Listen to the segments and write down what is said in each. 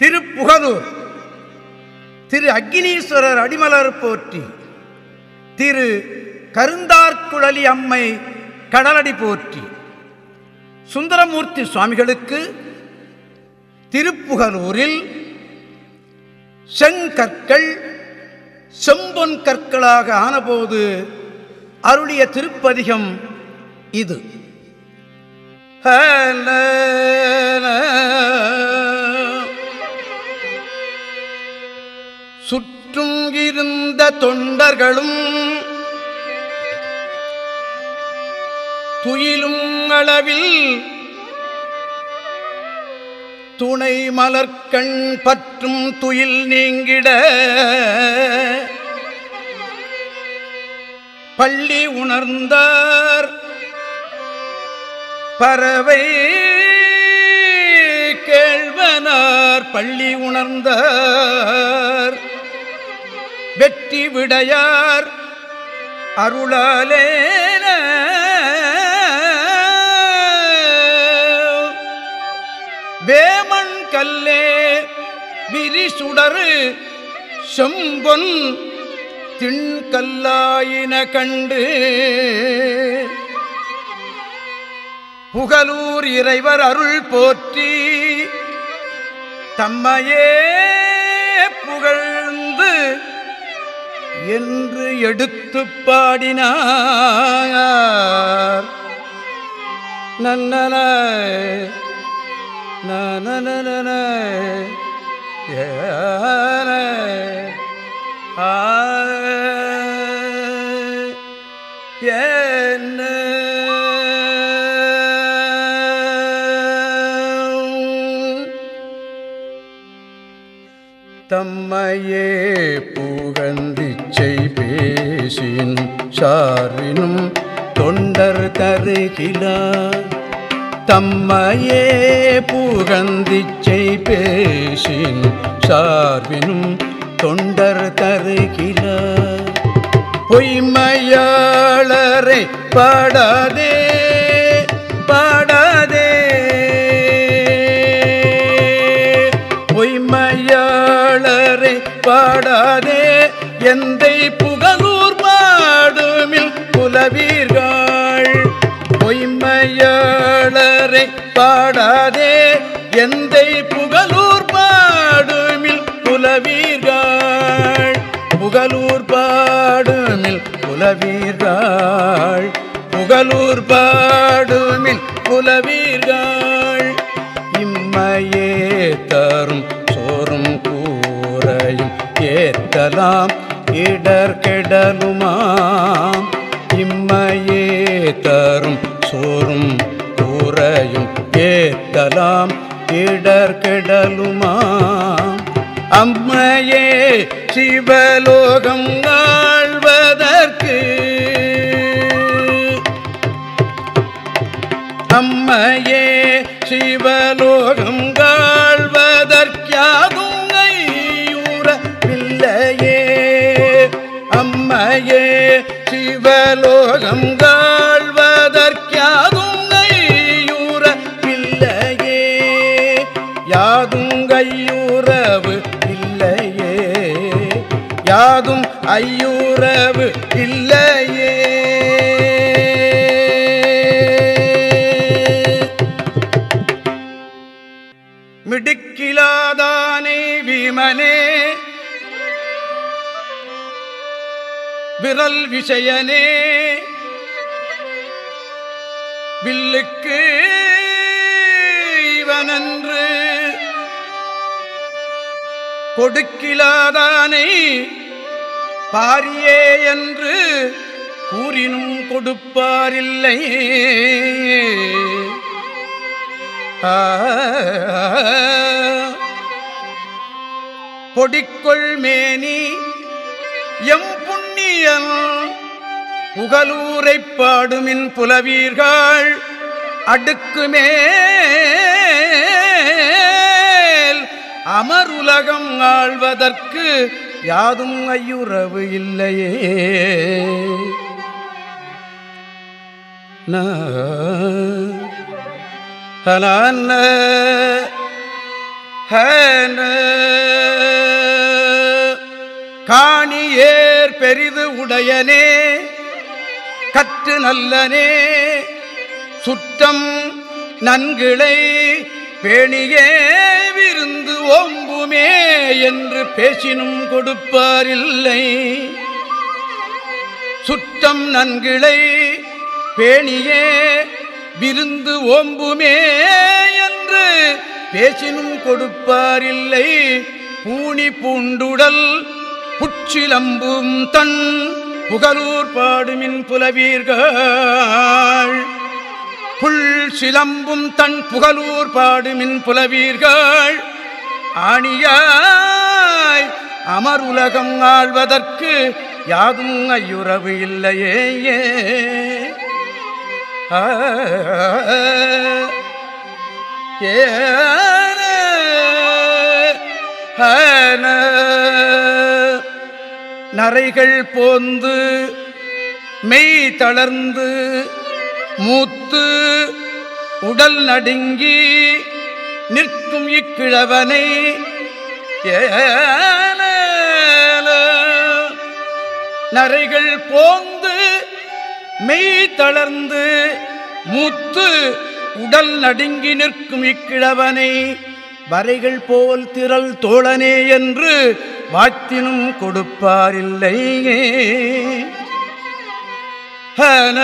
திருப்புகலூர் திரு அக்னீஸ்வரர் அடிமலர் போற்றி திரு கருந்தார்குழலி அம்மை கடலடி போற்றி. சுந்தரமூர்த்தி சுவாமிகளுக்கு திருப்புகலூரில் செங்கற்கள் செம்பொன் கற்களாக ஆனபோது அருளிய திருப்பதிகம் இது. சுற்றும் தொண்டர்களும் துயிலும் அளவில் துணை மலர்கண் பற்றும் துயில் நீங்கிட பள்ளி உணர்ந்தார் பறவை கேள்வனார் பள்ளி உணர்ந்தார் வெற்றி விடையார் அருளாலே வேமன் கல்லே விரிசுடரு செம்பொன் திண்கல்லாயின கண்டு. புகலூர் இறைவர் அருள் போற்றி தம்மையே புகழ்ந்து என்று எடுத்து பாடினார். நன்னன நன ஏன என்ன தம்மையே புகந்திச்சை பேசின் சாரினும் தொண்டர் தருகிறார். தம்மையே புகந்திச்சை பேசின் சார்பினும் தொண்டர் தருகிறார். பொய்மையாளரை பாடாதே பாடாதே. பொய்மையாளரை பாடாதே. எந்தை புகழ் பாடுமில் புலவீர்கள் பொய்மையாளரை பாடாதே. எந்த புகழூர் பாடுமில் புலவீர்கள் புகழூர் பாடுமில் புலவீர்கள் புகழூர் பாடுமில் புலவீர்கள் இம்மையே தரும் சோறும் கூறையும் ஏத்தலாம் இடர் கெடலுமாம் இம்மையே தரும் சோறும் கூறையும் ஏத்தலாம் இடர் கெடலுமாம். அம்மையே சிவலோகம் ஆழ்வதற்கு அம்மையே சிவலோகம் சிவலோகம் காழ்வதற்காகும் ஐயூரவில்லையே யாதும் கையூறவு இல்லையே யாதும் ஐயூறவு இல்லையே மிடுக்கிலாதானே விமனே. விரல் விஷயனே. வில்லுக்கு இவனன்று கொடுக்கிலாதானை பாரியே என்று கூறினும் கொடுப்பாரில்லை. பொடிக்கொள் மேனி எம் புண்ணியம் புகலூரைப் பாடுமின் புலவீர்கள். அடுக்குமே அமருலகம் ஆழ்வதற்கு யாதும் ஐயுறவு இல்லையே. ந- ஹன. காணியேர் பெரிது உடையனே. கற்று நல்லனே. சுற்றம் நன்கிளை பேணியே விருந்து ஓம்புமே என்று பேசினும் கொடுப்பாரில்லை. சுற்றம் நன்கிளை பேணியே விருந்து ஓம்புமே என்று பேசினும் கொடுப்பாரில்லை. பூணி பூண்டுடல் புச்சிலம்பும் தன் புகலூர் பாடுமின் புலவீர்கள். புல் சிலம்பும் தன் புகலூர் பாடுமின் புலவீர்கள். ஆணியாய் அமர் உலகம் ஆழ்வதற்கு யாதும் ஐயுறவு இல்லையே. ஏ ஏன, ஆன. நரைகள் போந்து மெய் தளர்ந்து மூத்து உடல் நடுங்கி நிற்கும் இக்கிழவனை நரைகள் போந்து மெய் தளர்ந்து மூத்து உடல் நடுங்கி நிற்கும் இக்கிழவனை வரைகள் போல் திரள் தோழனே என்று வாழ்த்தினும் கொடுப்பாரில்லை ஹன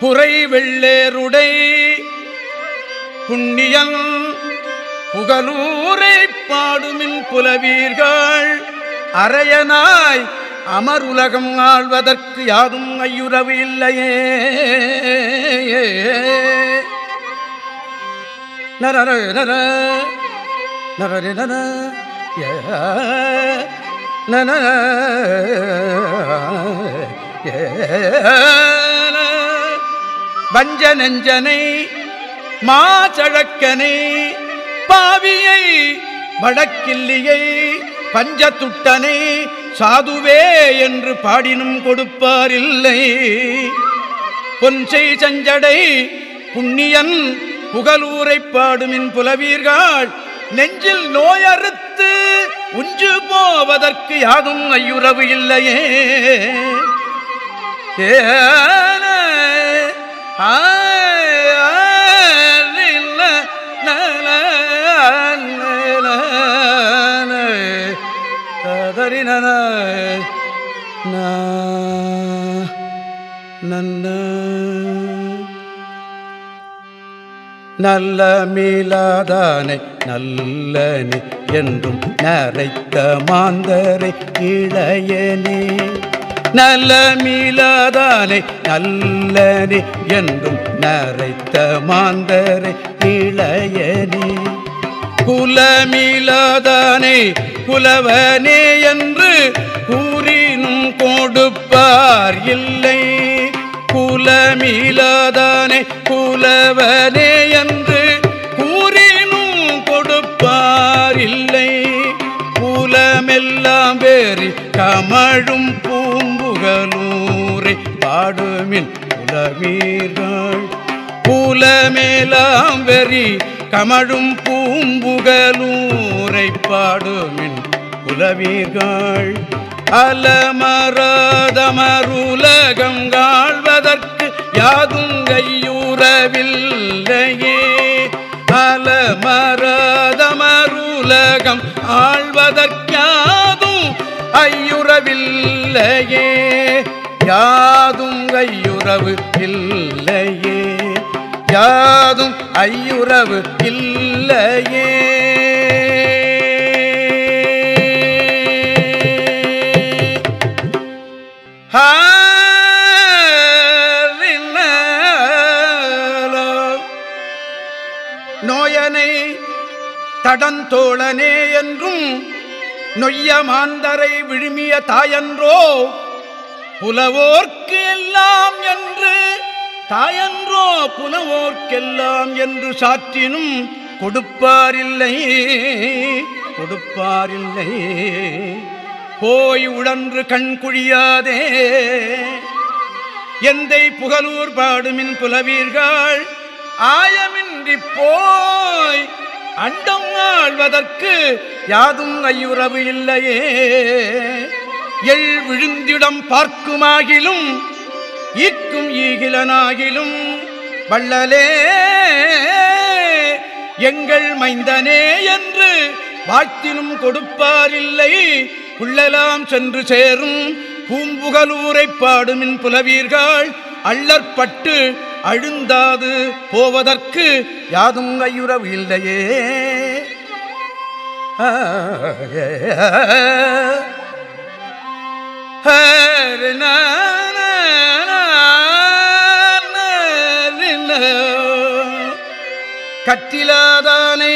புரை வெள்ளேருடை புண்ணியன் புகலூரை பாடுமின் புலவீர்கள். அரையனாய் அமர் உலகம் ஆழ்வதற்கு யாரும் ஐயுறவு இல்லையே. நரர நர நரரி நர ஏ, நன ஏ, வஞ்ச நெஞ்சனை மாச்சழக்கனை பாவியை வடக்கில்லியை பஞ்சத்துட்டனை சாதுவே என்று பாடினும் கொடுப்பாரில்லை பொன்சை சஞ்சடை புண்ணியன் புகழூரை பாடுமின் புலவீர்கள். நெஞ்சில் நோயறுத்து உஞ்சு போவதற்கு யாதும் ஐயுறவு இல்லையே. ஏ ஆ நல்ல மீளாதானை நல்லனே என்றும் நரைத்த மாந்தரை இளையனே நல்ல மீளாதானை நல்லனே என்றும் நரைத்த மாந்தரை இளையனே குலமீளாதானே குலவனே என்று கூறினும் கொடுப்பார் இல்லை. குலமீளாதானே புலவனே என்று கூறினும் கொடுப்பாரில்லை. புலமெல்லாம் வேறி கமழும் பூம்புகலூரை பாடுமின் புலமீர்கள் புலமேலாம் வெறி கமழும் பூம்புகளூரை பாடுமின் புலவீர்கள் அலமரதமருலகம் காழ்வதற்கு யாதும் கையுறவில்லையே. அலமரதமருலகம் ஆழ்வதற்காதும் ஐயுறவில்லையே. யாதும் ஐயுறவு இல்லையே யாதும் ஐயுறவு இல்லையே நோயனை தடந்தோழனே என்றும் நொய்ய மாந்தரை விழுமிய தாயன்றோ புலவோர்க்கு எல்லாம் என்று தாயன்றோ புலவோர்க்கெல்லாம் என்று சாற்றினும் கொடுப்பாரில்லை கொடுப்பாரில்லை. போய் உழன்று கண் குழியாதே எந்தை புகழூர் பாடுமின் புலவீர்கள் ஆயமின்றி போய் அண்டம் ஆழ்வதற்கு யாதும் ஐயுறவு இல்லையே. எள் விழுந்திடம் பார்க்குமாகிலும் ஈக்கும் ஈகிலனாகிலும் வள்ளலே எங்கள் மைந்தனே என்று வாழ்த்தினும் கொடுப்பாரில்லை. உள்ளலாம் சென்று சேரும் பூம்புகலூரை பாடுமின் புலவீர்கள் அள்ளற்பட்டு அழுந்தாது போவதற்கு யாதும் கையுறவு இல்லையே கற்றிலாதானை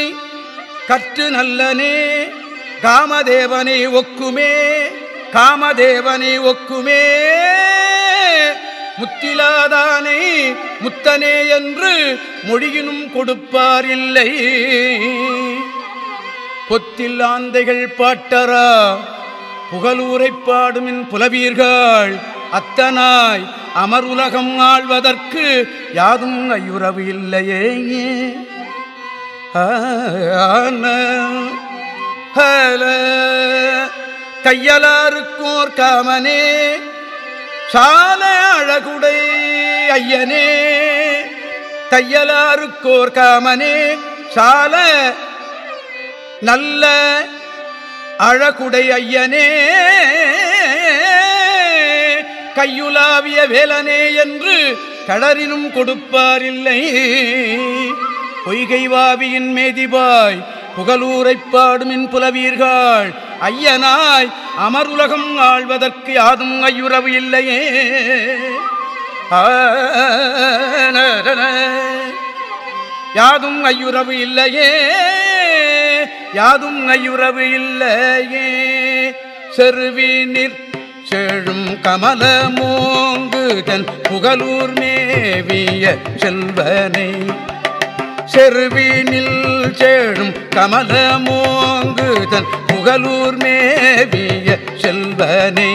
கற்று நல்லனே காமதேவனை ஒக்குமே காமதேவனை ஒக்குமே முத்திலாதானே முத்தனே என்று மொழியினும் கொடுப்பாரில்லை. பொத்தில் ஆந்தைகள் பாட்டரா புகழூரை பாடுமின் புலவீர்கள். அத்தனாய் அமர் உலகம் ஆழ்வதற்கு யாதும் ஐயுறவு இல்லையே. கையலாருக்கோர் காமனே சால அழகுடை ஐயனே தையலாருக்கோர் காமனே சால நல்ல அழகுடை ஐயனே கையுலாவிய வேலனே என்று கடறினும் கொடுப்பாரில்லை. பொய்கைவாவியின் மேதிபாய் புகழூரைப் பாடுமின் புலவீர்கள் ஐயனாய் அமருலகம் ஆழ்வதற்கு யாதும் ஐயுறவு இல்லையே. யாதும் ஐயுறவு இல்லையே. யாதும் ஐயுறவு இல்லையே. செருவி நிற் செழும் கமல மோங்குதன் புகழூர் மேவிய செல்வனை. செருவினில் சேழும் கமல மோங்குதன் புகலூர் மேவிய செல்வனை.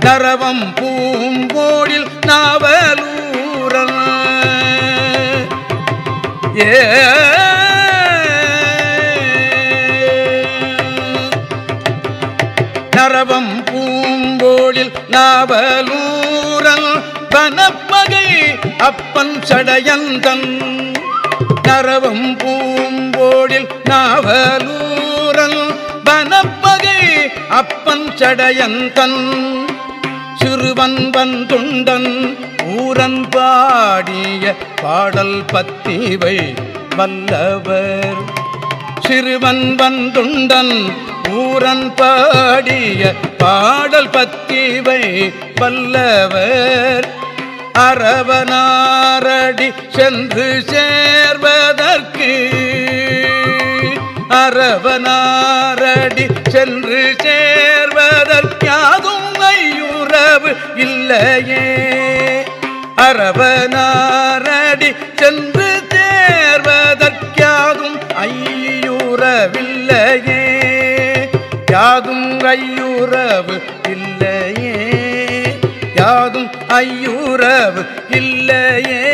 நரவம் பூங்கோடில் நாவலூரன் ஏ. நரவம் பூங்கோடில் நாவலூரன் வனப்பகை அப்பன் சடையந்தன் நரவம் பூம்போடில் நாவலூரல் வனப்பகை அப்பன் சடையந்தன் சிறுவன் வந்துண்டன் ஊரன் பாடிய பாடல் பத்திவை வல்லவர். சிறுவன் வந்துண்டன் ஊரன் பாடிய பாடல் பத்திவை வல்லவர். அரவனாரடி சென்று சேர்வதற்கு. அரவனாரடி சென்று சேர்வதற்காதும் ஐயுறவு இல்லையே. அரவனாரடி சென்று சேர்வதற்காதும் ஐயுறவில்லையே. யாதும் ஐயுறவு ஐயுறவு இல்லையே.